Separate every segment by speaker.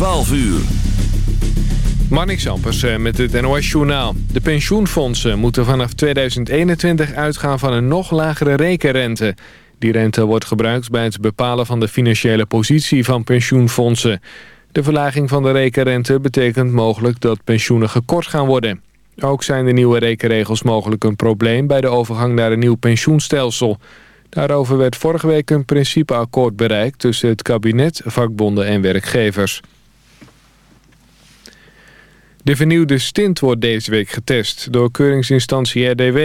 Speaker 1: 12 uur.
Speaker 2: Eh, met het NOS-journaal. De pensioenfondsen moeten vanaf 2021 uitgaan van een nog lagere rekenrente. Die rente wordt gebruikt bij het bepalen van de financiële positie van pensioenfondsen. De verlaging van de rekenrente betekent mogelijk dat pensioenen gekort gaan worden. Ook zijn de nieuwe rekenregels mogelijk een probleem bij de overgang naar een nieuw pensioenstelsel. Daarover werd vorige week een principeakkoord bereikt tussen het kabinet, vakbonden en werkgevers. De vernieuwde stint wordt deze week getest door keuringsinstantie RDW.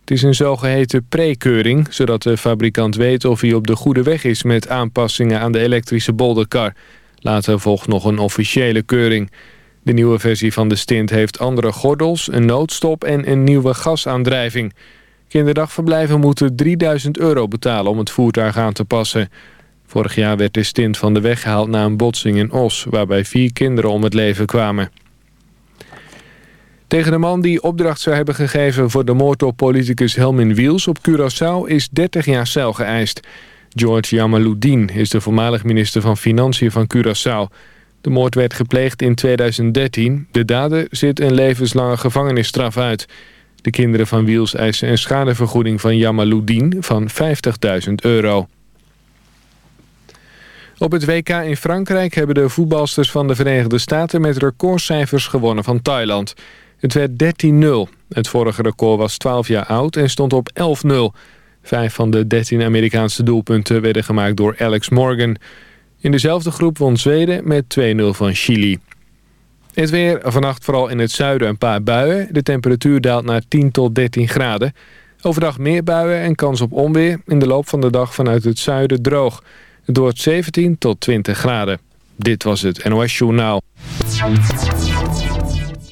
Speaker 2: Het is een zogeheten pre-keuring, zodat de fabrikant weet of hij op de goede weg is met aanpassingen aan de elektrische bolderkar. Later volgt nog een officiële keuring. De nieuwe versie van de stint heeft andere gordels, een noodstop en een nieuwe gasaandrijving. Kinderdagverblijven moeten 3000 euro betalen om het voertuig aan te passen. Vorig jaar werd de stint van de weg gehaald na een botsing in Os... waarbij vier kinderen om het leven kwamen. Tegen de man die opdracht zou hebben gegeven voor de moord op politicus Helmin Wiels op Curaçao is 30 jaar cel geëist. George Yamaluddin is de voormalig minister van Financiën van Curaçao. De moord werd gepleegd in 2013. De dader zit een levenslange gevangenisstraf uit. De kinderen van Wiels eisen een schadevergoeding van Yamaluddin van 50.000 euro. Op het WK in Frankrijk hebben de voetbalsters van de Verenigde Staten met recordcijfers gewonnen van Thailand. Het werd 13-0. Het vorige record was 12 jaar oud en stond op 11-0. Vijf van de 13 Amerikaanse doelpunten werden gemaakt door Alex Morgan. In dezelfde groep won Zweden met 2-0 van Chili. Het weer, vannacht vooral in het zuiden een paar buien. De temperatuur daalt naar 10 tot 13 graden. Overdag meer buien en kans op onweer. In de loop van de dag vanuit het zuiden droog. Het wordt 17 tot 20 graden. Dit was het NOS Journaal.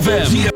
Speaker 3: ZFM.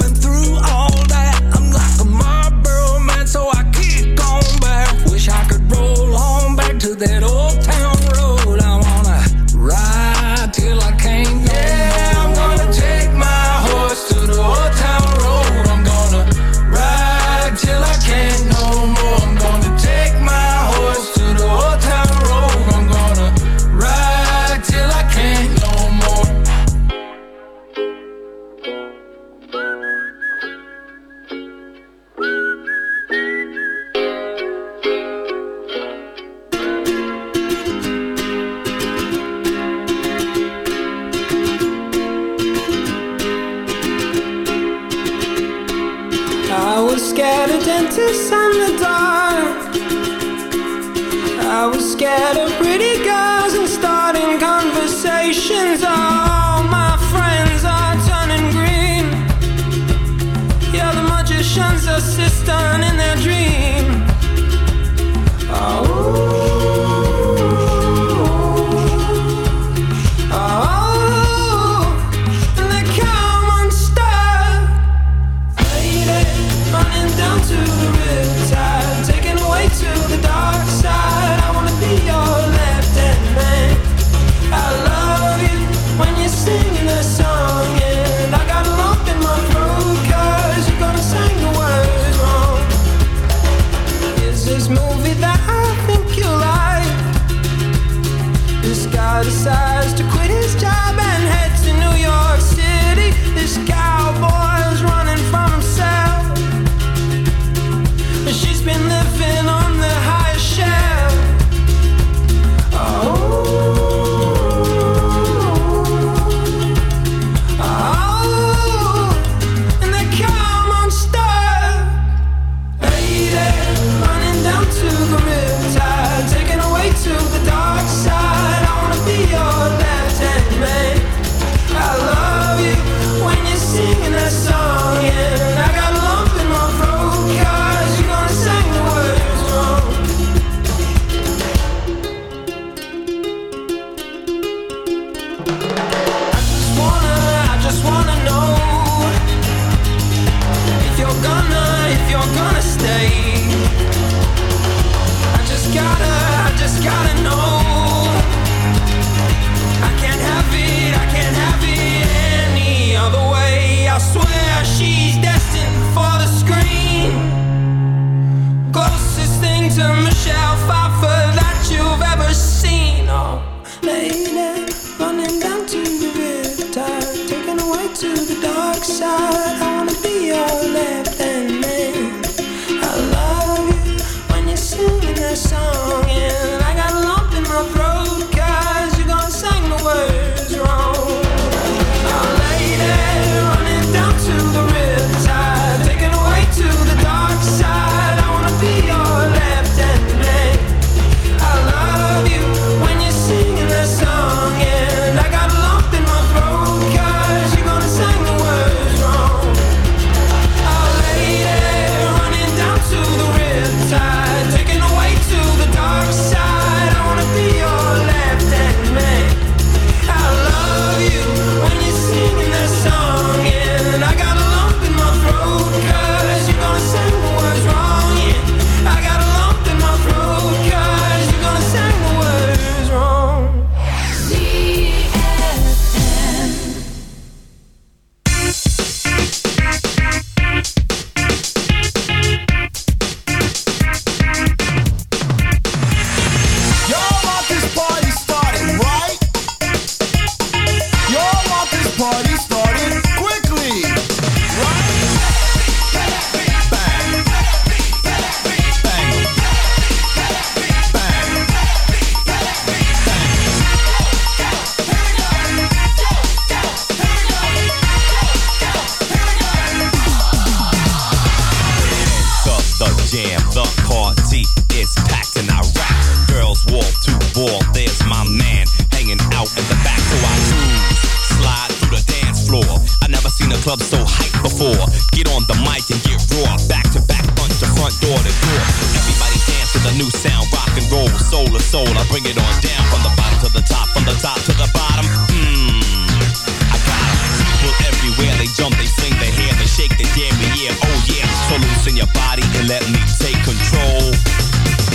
Speaker 4: body and let me take control.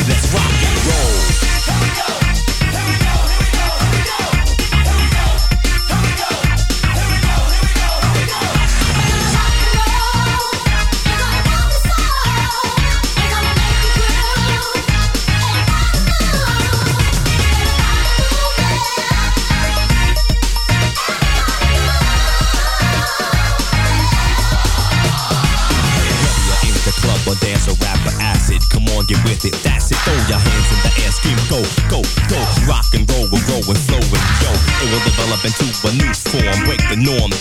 Speaker 4: Let's rock and roll.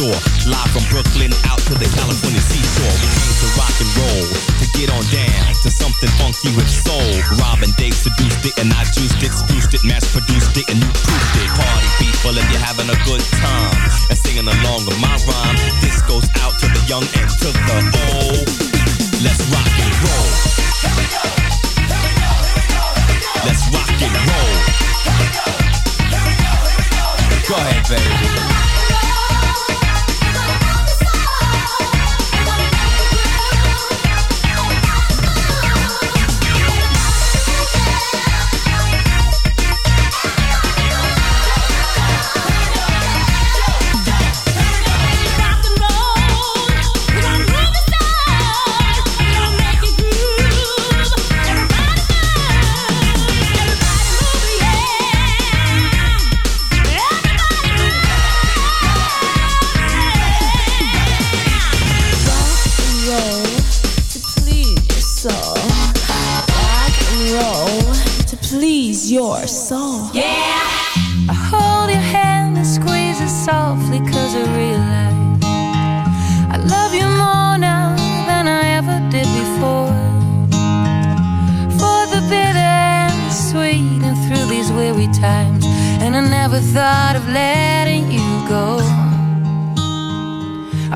Speaker 4: Sore. Live from Brooklyn out to the California seashore. We came to rock and roll, to get on down to something funky with soul. Robin Dave seduced it and I juiced it, spruced it, mass produced it, and you proofed it. Party people if you're having a good time and singing along with my rhyme. This goes out to the young and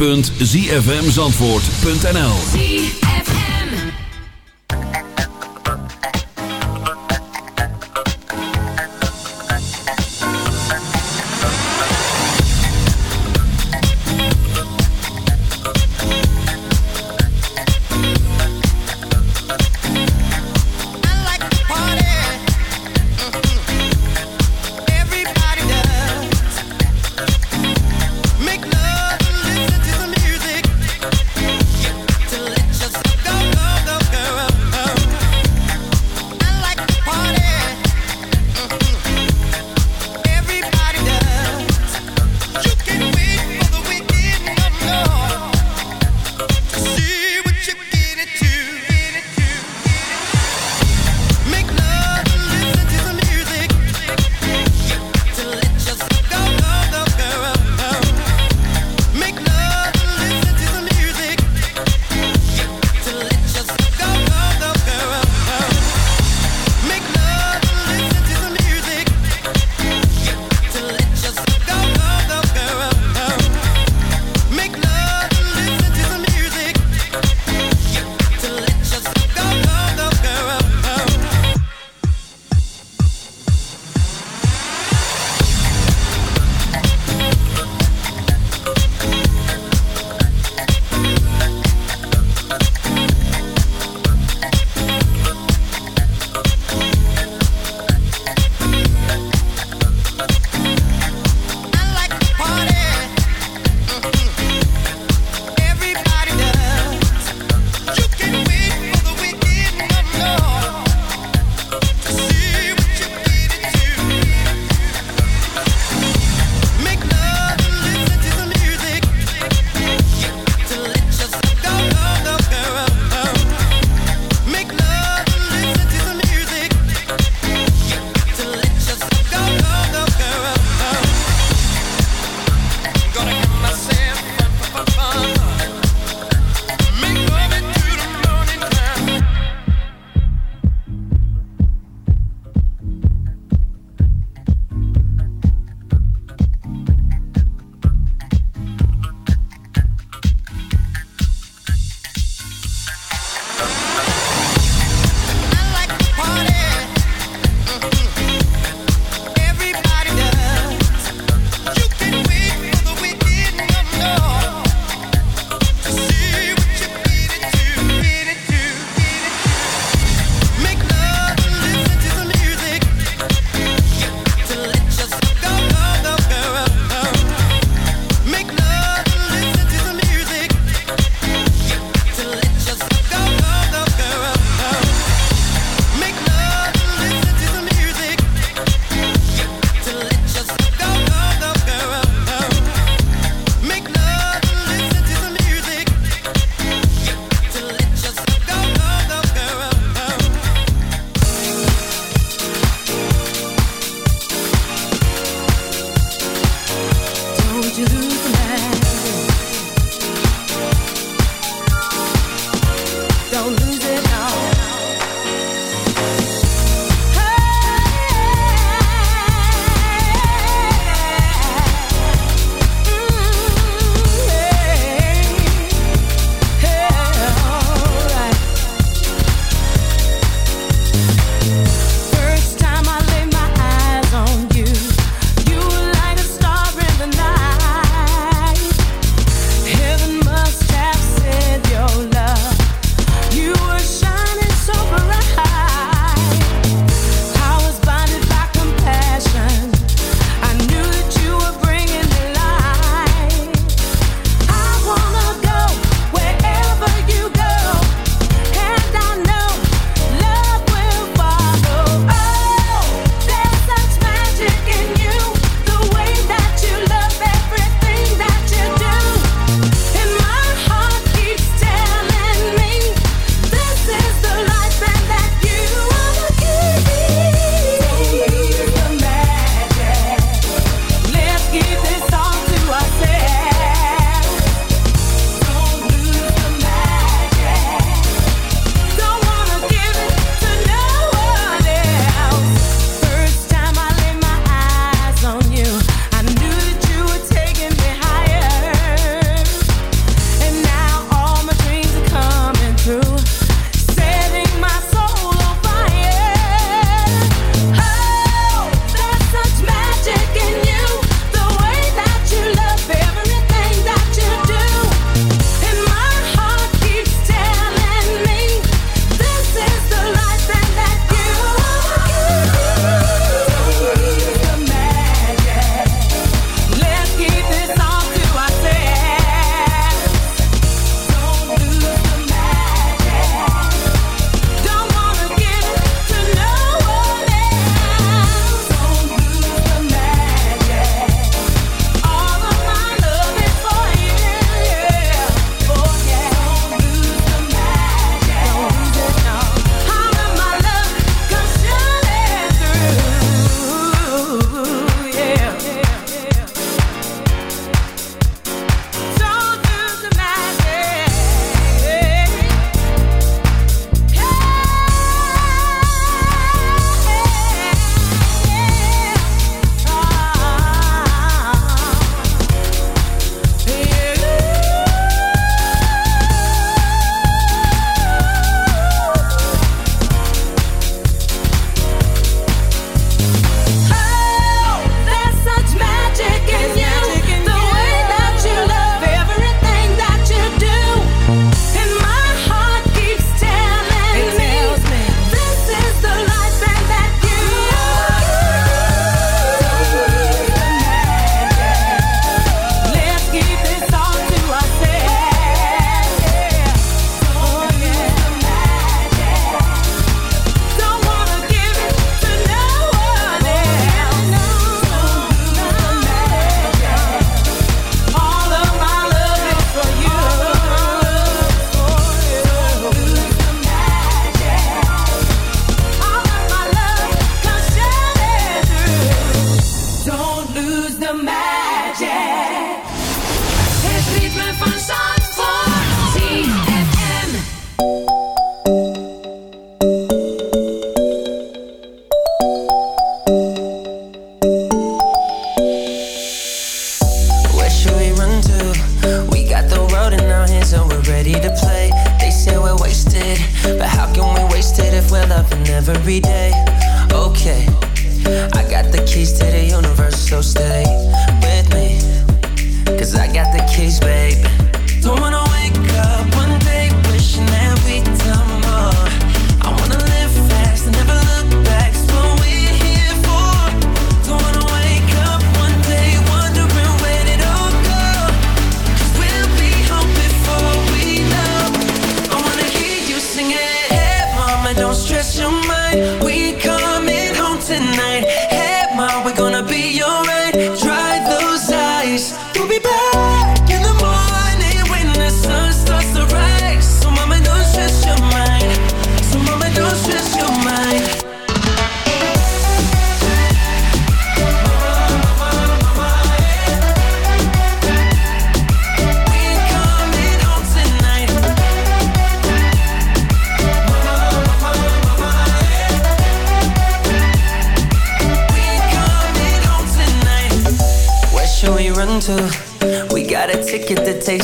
Speaker 1: www.zfmzandvoort.nl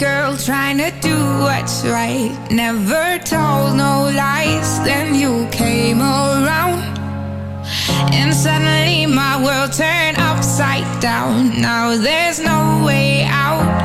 Speaker 5: girl trying to do what's right. Never told no lies. Then you came around. And suddenly my world turned upside down. Now there's no way out.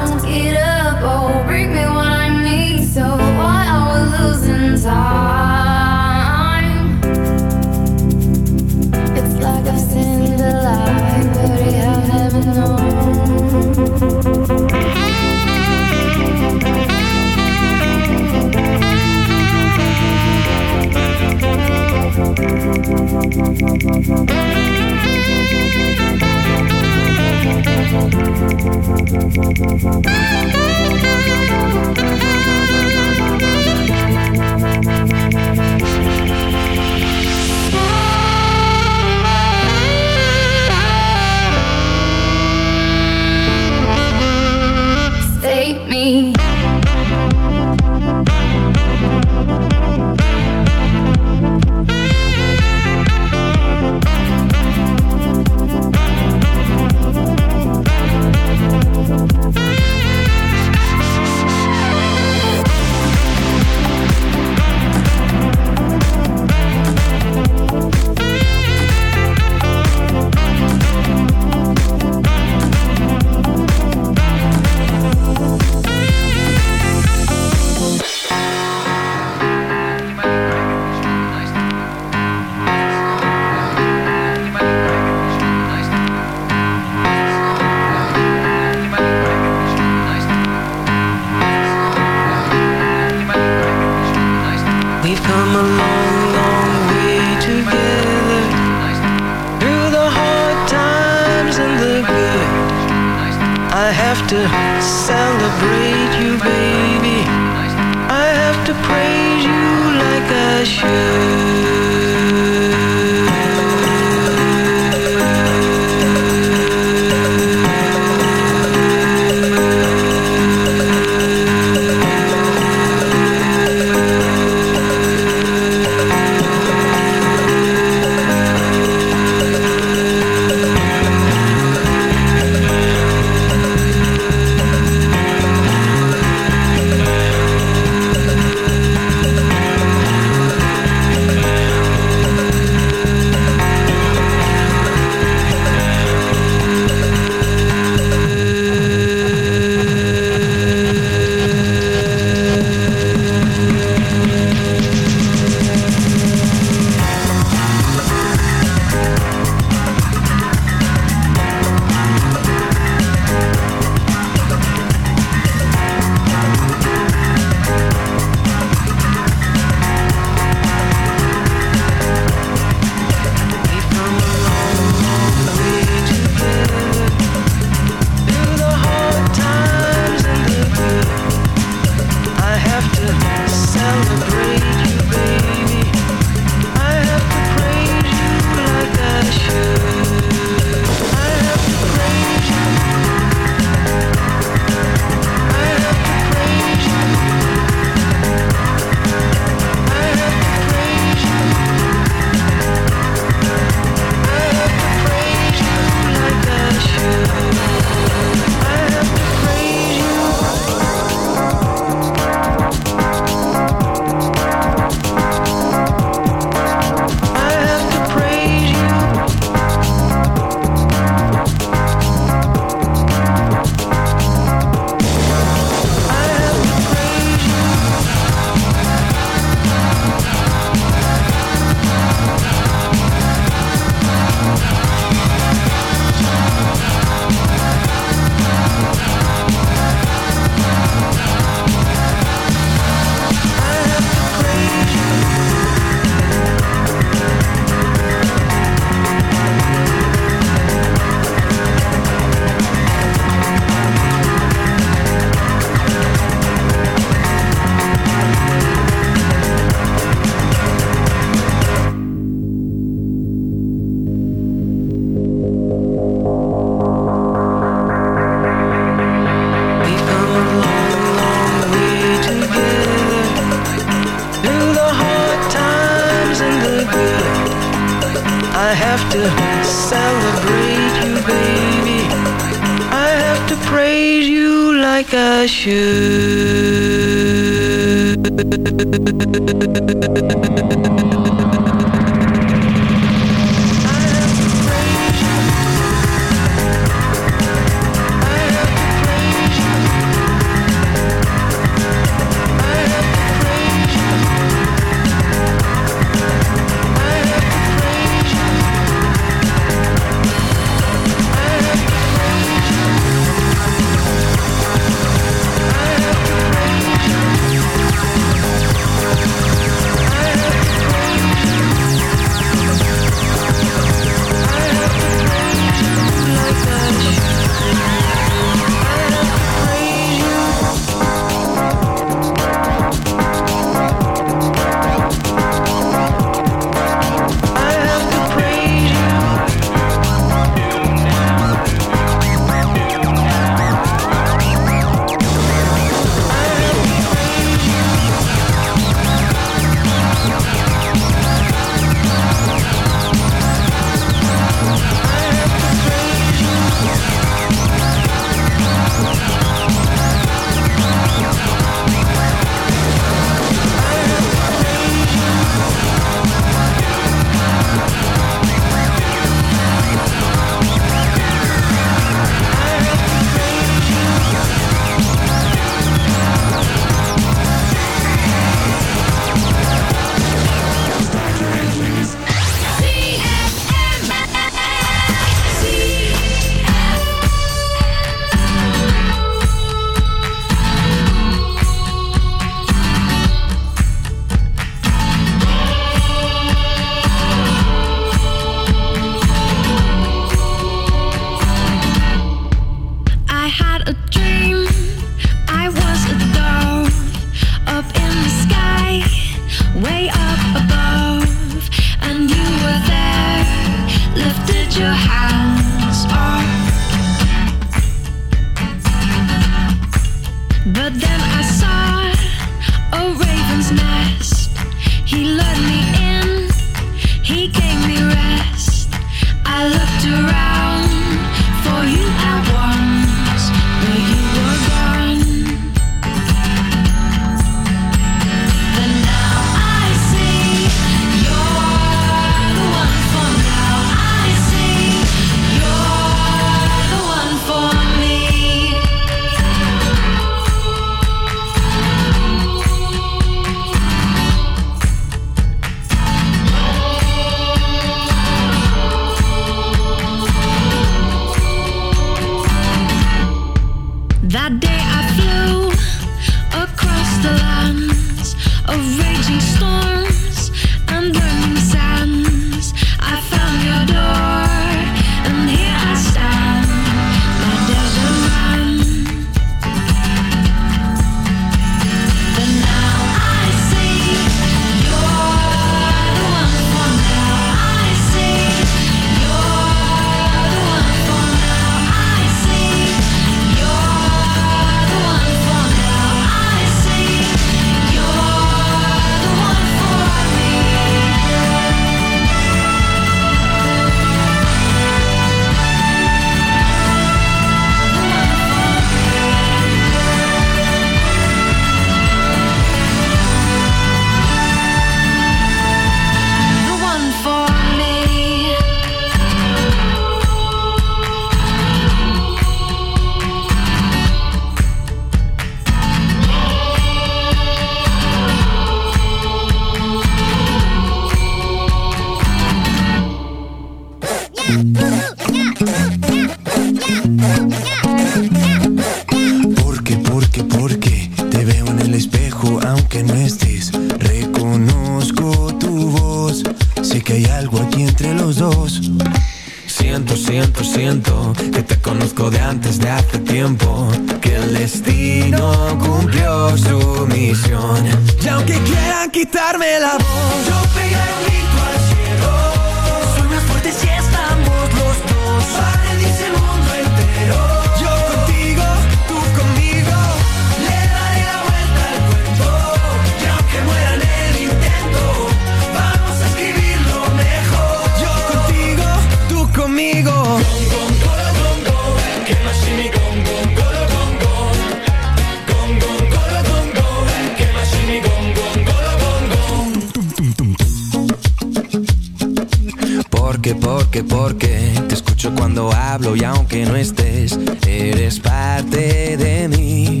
Speaker 6: aunque no estés, eres parte de mí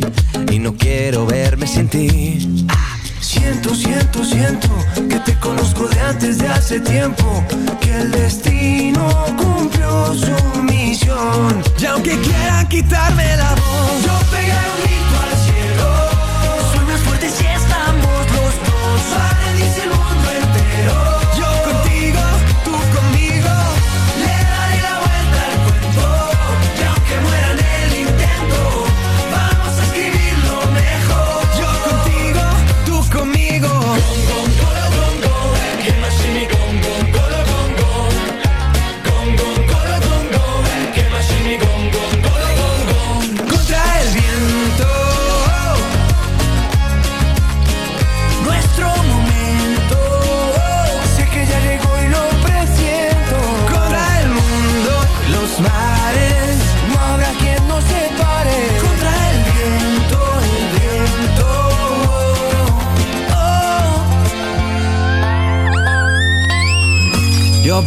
Speaker 6: y no quiero verme sin ti.
Speaker 7: Siento, siento, siento que te conozco de antes de hace tiempo, que el destino cumplió su misión.
Speaker 6: Y aunque quieran quitarme la voz,
Speaker 7: yo pegué un grito al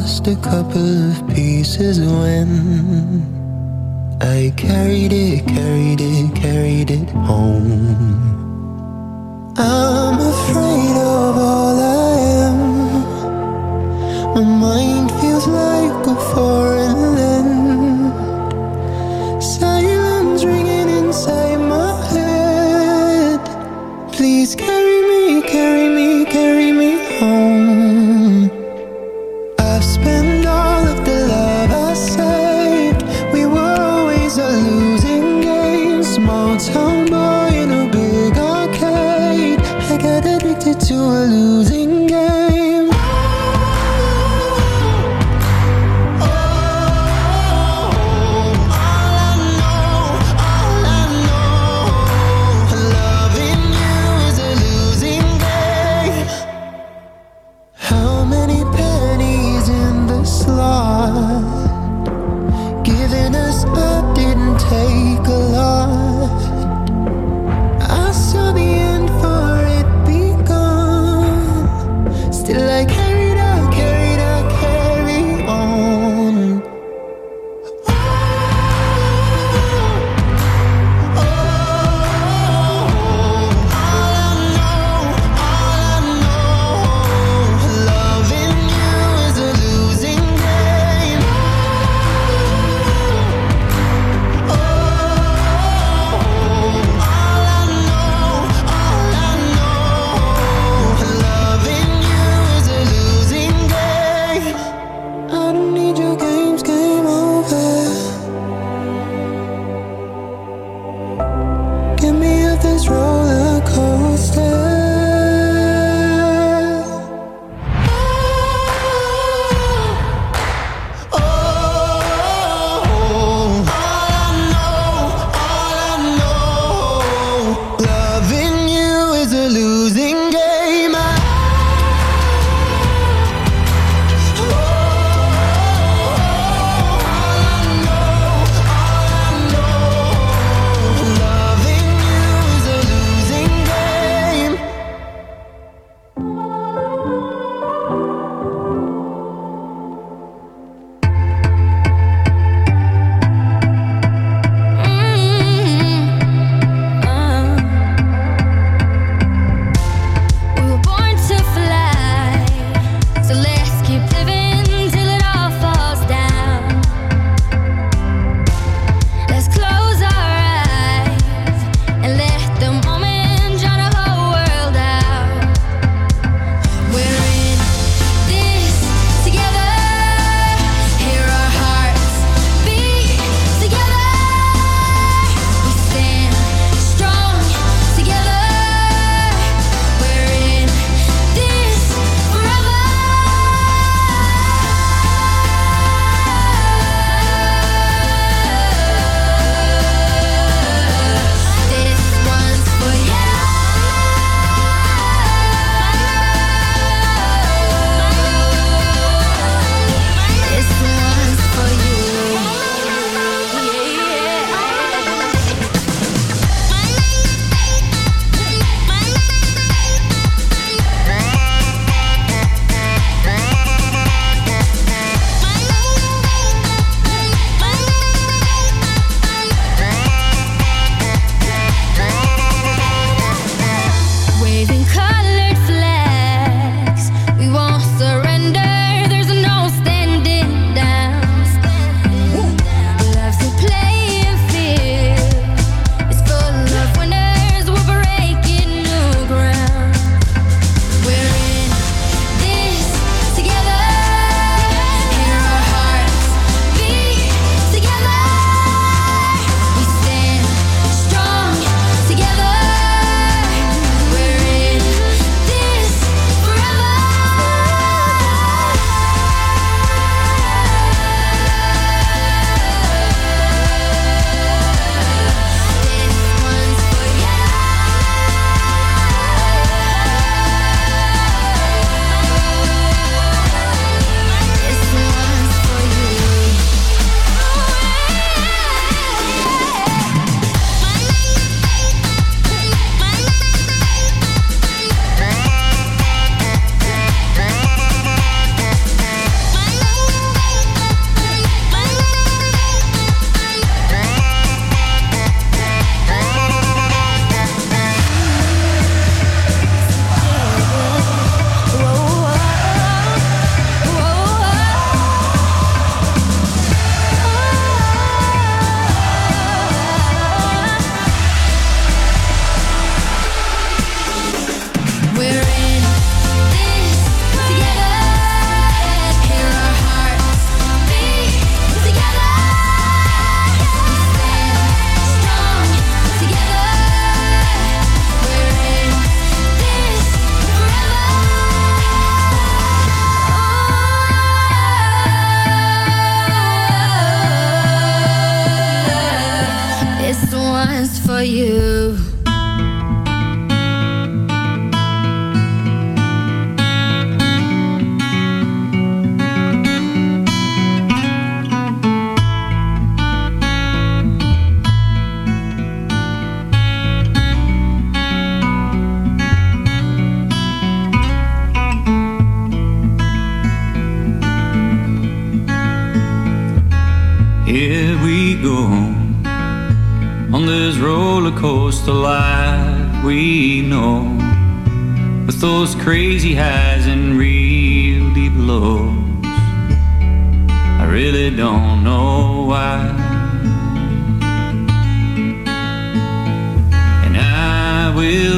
Speaker 1: lost a couple of pieces when I carried it, carried it, carried it home. I'm afraid of all I am. My mind feels like a foreign